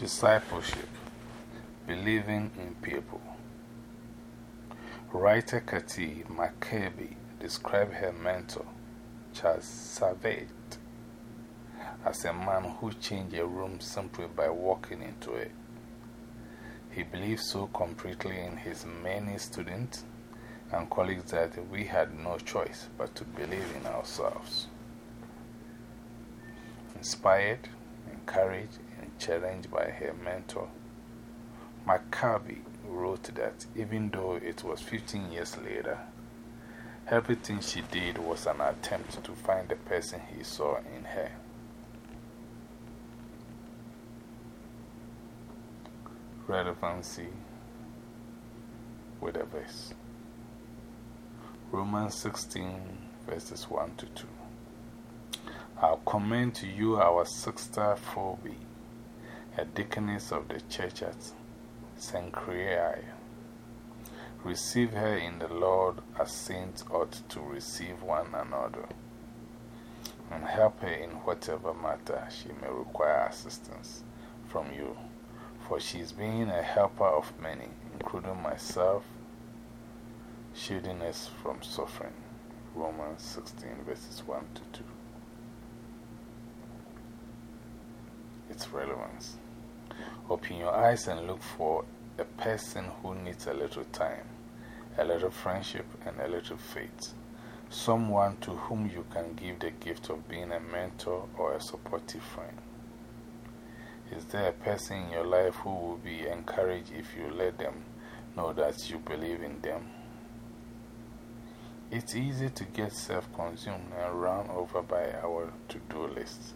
Discipleship Believing in People. Writer Kati McCabe described her mentor, Charles Savage, as a man who changed a room simply by walking into it. He believed so completely in his many students and colleagues that we had no choice but to believe in ourselves. Inspired, encouraged, challenged by her mentor. McCabe wrote that even though it was 15 years later, everything she did was an attempt to find the person he saw in her. Relevancy with a verse. Romans 16, verses 1 to 2. I'll commend to you our sister Phoebe a deaconess of the church at Cenchreae. Receive her in the Lord as saints ought to receive one another, and help her in whatever matter she may require assistance from you, for she is being a helper of many, including myself, shielding us from suffering. Romans 16, verses 1 to 2. Its relevance. Open your eyes and look for a person who needs a little time, a little friendship, and a little faith. Someone to whom you can give the gift of being a mentor or a supportive friend. Is there a person in your life who will be encouraged if you let them know that you believe in them? It's easy to get self consumed and run over by our to do list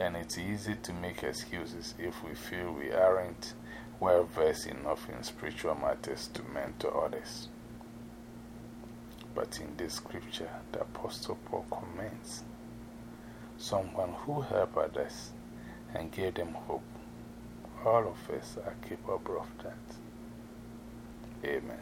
and it's easy to make excuses if we feel we aren't well versed enough in spiritual matters to mentor others. But in this scripture, the Apostle Paul comments someone who helped others and gave them hope. All of us are capable of that. Amen.